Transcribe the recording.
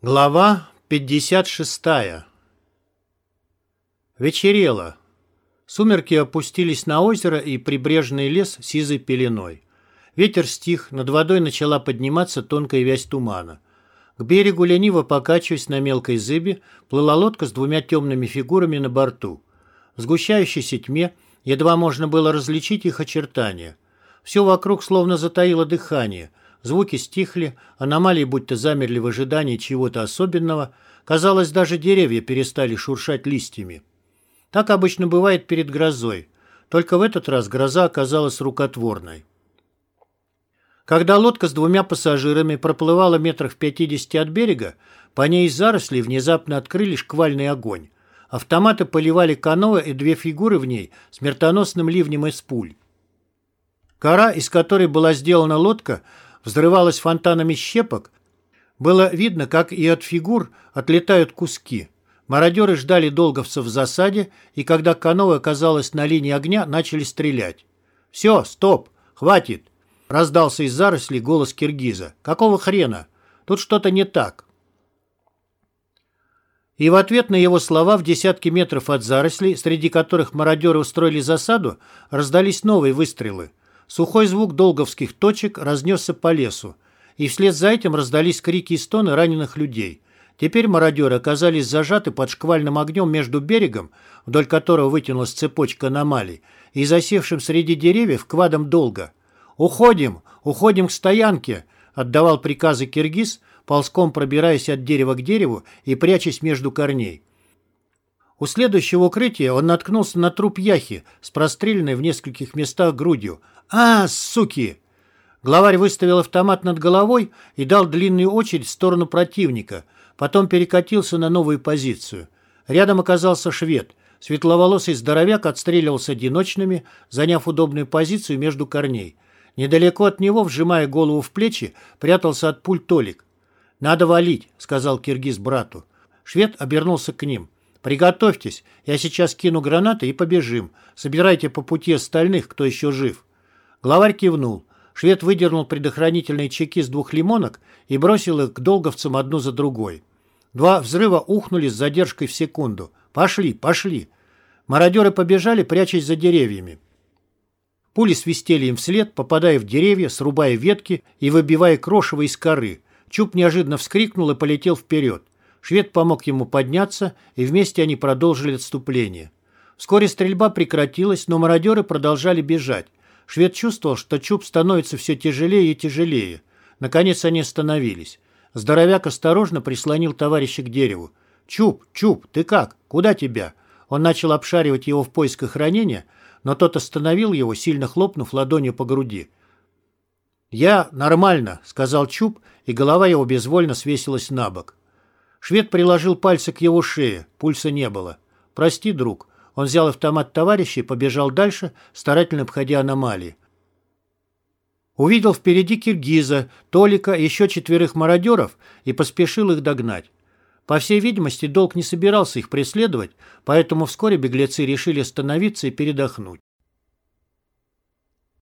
Глава 56 Вечерело. Сумерки опустились на озеро и прибрежный лес сизой пеленой. Ветер стих, над водой начала подниматься тонкая вязь тумана. К берегу, лениво покачиваясь на мелкой зыбе, плыла лодка с двумя темными фигурами на борту. В сгущающейся тьме едва можно было различить их очертания. Все вокруг словно затаило дыхание – Звуки стихли, аномалии будто замерли в ожидании чего-то особенного. Казалось, даже деревья перестали шуршать листьями. Так обычно бывает перед грозой. Только в этот раз гроза оказалась рукотворной. Когда лодка с двумя пассажирами проплывала метрах в пятидесяти от берега, по ней из зарослей внезапно открыли шквальный огонь. Автоматы поливали каноэ и две фигуры в ней смертоносным ливнем из пуль. Кора, из которой была сделана лодка, взрывалась фонтанами щепок, было видно, как и от фигур отлетают куски. Мародеры ждали долговцев в засаде, и когда каноэ оказалась на линии огня, начали стрелять. «Все, стоп, хватит!» — раздался из зарослей голос киргиза. «Какого хрена? Тут что-то не так». И в ответ на его слова в десятки метров от зарослей, среди которых мародеры устроили засаду, раздались новые выстрелы. Сухой звук долговских точек разнесся по лесу, и вслед за этим раздались крики и стоны раненых людей. Теперь мародеры оказались зажаты под шквальным огнем между берегом, вдоль которого вытянулась цепочка аномалий, и засевшим среди деревьев квадом долго. «Уходим! Уходим к стоянке!» — отдавал приказы киргиз, ползком пробираясь от дерева к дереву и прячась между корней. У следующего укрытия он наткнулся на труп Яхи с простреленной в нескольких местах грудью. «А, суки!» Главарь выставил автомат над головой и дал длинную очередь в сторону противника, потом перекатился на новую позицию. Рядом оказался швед. Светловолосый здоровяк отстреливался одиночными, заняв удобную позицию между корней. Недалеко от него, вжимая голову в плечи, прятался от пуль Толик. «Надо валить», — сказал киргиз брату. Швед обернулся к ним. «Приготовьтесь, я сейчас кину гранаты и побежим. Собирайте по пути остальных, кто еще жив». Главарь кивнул. Швед выдернул предохранительные чеки с двух лимонок и бросил их к долговцам одну за другой. Два взрыва ухнули с задержкой в секунду. «Пошли, пошли!» Мародеры побежали, прячась за деревьями. Пули свистели им вслед, попадая в деревья, срубая ветки и выбивая крошево из коры. Чуб неожиданно вскрикнул и полетел вперед. Швед помог ему подняться, и вместе они продолжили отступление. Вскоре стрельба прекратилась, но мародеры продолжали бежать. Швед чувствовал, что чуб становится все тяжелее и тяжелее. Наконец они остановились. Здоровяк осторожно прислонил товарища к дереву. «Чуб, Чуб, ты как? Куда тебя?» Он начал обшаривать его в поисках ранения, но тот остановил его, сильно хлопнув ладонью по груди. «Я нормально», — сказал Чуб, и голова его безвольно свесилась на бок. Швед приложил пальцы к его шее, пульса не было. «Прости, друг». Он взял автомат товарища и побежал дальше, старательно обходя аномалии. Увидел впереди киргиза, Толика и еще четверых мародеров и поспешил их догнать. По всей видимости, долг не собирался их преследовать, поэтому вскоре беглецы решили остановиться и передохнуть.